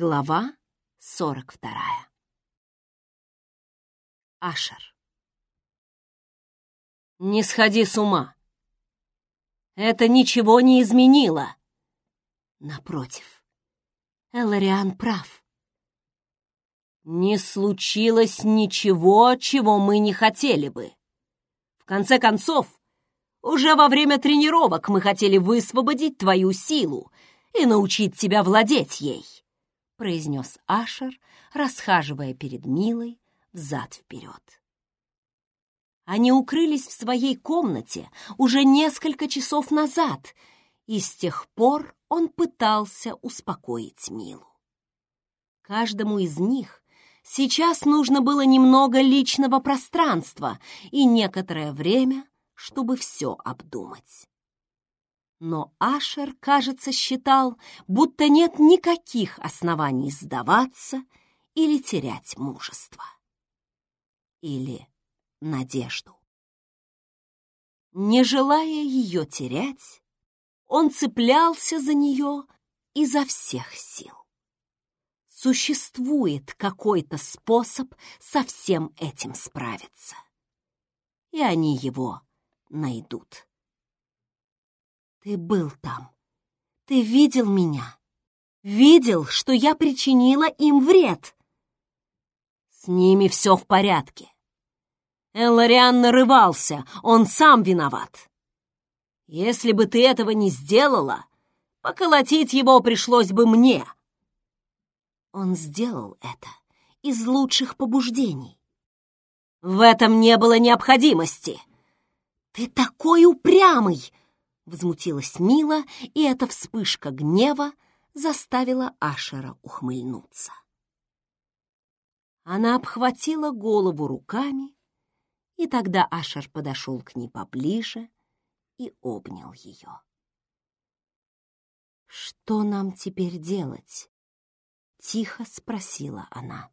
Глава сорок вторая. Ашер. «Не сходи с ума. Это ничего не изменило». Напротив, Элариан прав. Не случилось ничего, чего мы не хотели бы. В конце концов, уже во время тренировок мы хотели высвободить твою силу и научить тебя владеть ей, произнес Ашер, расхаживая перед Милой взад-вперед. Они укрылись в своей комнате уже несколько часов назад, и с тех пор он пытался успокоить Милу. Каждому из них сейчас нужно было немного личного пространства и некоторое время, чтобы все обдумать. Но Ашер, кажется, считал, будто нет никаких оснований сдаваться или терять мужество. Или надежду. Не желая ее терять, он цеплялся за нее изо всех сил. Существует какой-то способ со всем этим справиться. И они его найдут. Ты был там. Ты видел меня. Видел, что я причинила им вред. С ними все в порядке. Эллариан нарывался, он сам виноват. Если бы ты этого не сделала, поколотить его пришлось бы мне. Он сделал это из лучших побуждений. В этом не было необходимости. Ты такой упрямый! Возмутилась Мила, и эта вспышка гнева заставила Ашера ухмыльнуться. Она обхватила голову руками, и тогда Ашер подошел к ней поближе и обнял ее. «Что нам теперь делать?» — тихо спросила она.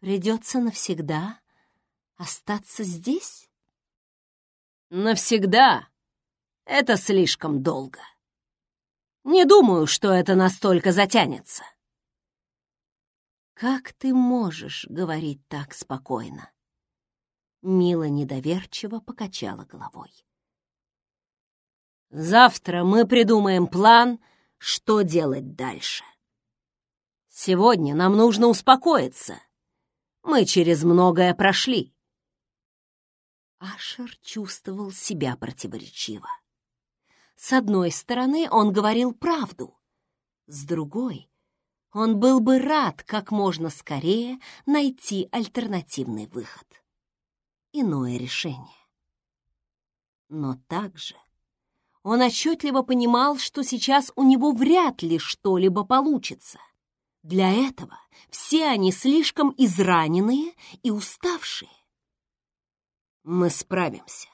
«Придется навсегда остаться здесь?» «Навсегда это слишком долго. Не думаю, что это настолько затянется. Как ты можешь говорить так спокойно? Мила недоверчиво покачала головой. Завтра мы придумаем план, что делать дальше. Сегодня нам нужно успокоиться. Мы через многое прошли. Ашер чувствовал себя противоречиво. С одной стороны, он говорил правду. С другой, он был бы рад как можно скорее найти альтернативный выход. Иное решение. Но также он отчетливо понимал, что сейчас у него вряд ли что-либо получится. Для этого все они слишком израненные и уставшие. Мы справимся.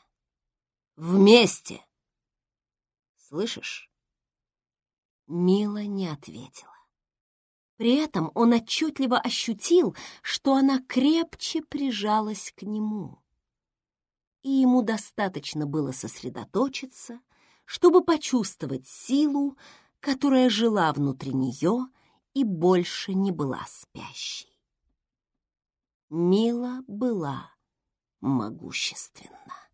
Вместе Слышишь?» Мила не ответила. При этом он отчетливо ощутил, что она крепче прижалась к нему. И ему достаточно было сосредоточиться, чтобы почувствовать силу, которая жила внутри нее и больше не была спящей. Мила была могущественна.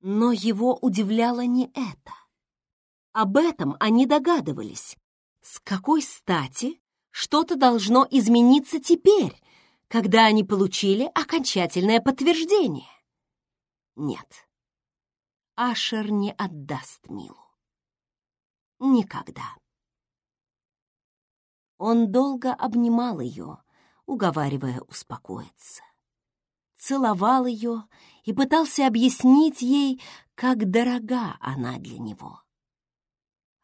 Но его удивляло не это. Об этом они догадывались. С какой стати что-то должно измениться теперь, когда они получили окончательное подтверждение? Нет, Ашер не отдаст Милу. Никогда. Он долго обнимал ее, уговаривая успокоиться. Целовал ее и пытался объяснить ей, как дорога она для него.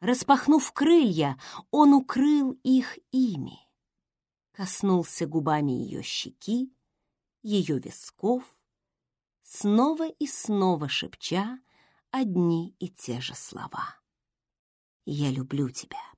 Распахнув крылья, он укрыл их ими. Коснулся губами ее щеки, ее висков, снова и снова шепча одни и те же слова. «Я люблю тебя.